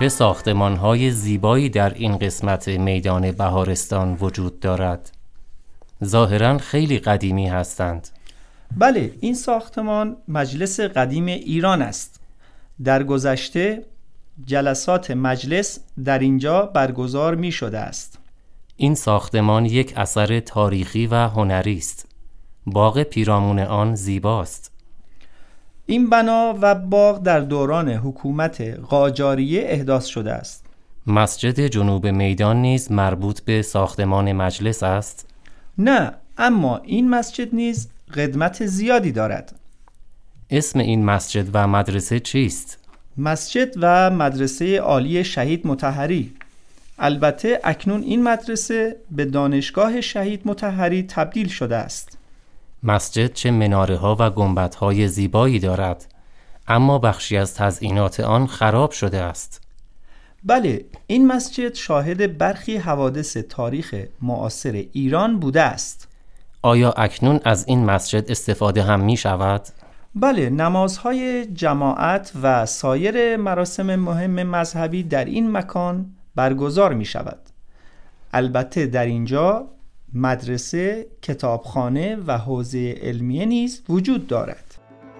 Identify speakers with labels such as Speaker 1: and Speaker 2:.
Speaker 1: چه ساختمان های زیبایی در این قسمت میدان بهارستان وجود دارد؟ ظاهرا خیلی قدیمی هستند.
Speaker 2: بله این ساختمان مجلس قدیم ایران است. در گذشته جلسات مجلس در اینجا برگزار می شده است.
Speaker 1: این ساختمان یک اثر تاریخی و هنری است. باغ پیرامون آن زیباست.
Speaker 2: این بنا و باغ در دوران حکومت قاجاریه احداث شده است.
Speaker 1: مسجد جنوب میدان نیز مربوط به ساختمان مجلس است؟
Speaker 2: نه اما این مسجد نیز قدمت زیادی دارد.
Speaker 1: اسم این مسجد و مدرسه چیست؟
Speaker 2: مسجد و مدرسه عالی شهید متحری البته اکنون این مدرسه به دانشگاه شهید متحری تبدیل شده است.
Speaker 1: مسجد چه مناره ها و گنبت های زیبایی دارد اما بخشی از تزئینات آن خراب شده است.
Speaker 2: بله این مسجد شاهد برخی حوادث تاریخ معاصر ایران بوده است.
Speaker 1: آیا اکنون از این مسجد استفاده هم می شود؟
Speaker 2: بله نمازهای جماعت و سایر مراسم مهم مذهبی در این مکان برگزار می شود. البته در اینجا مدرسه، کتابخانه و حوزه علمیه نیز وجود دارد.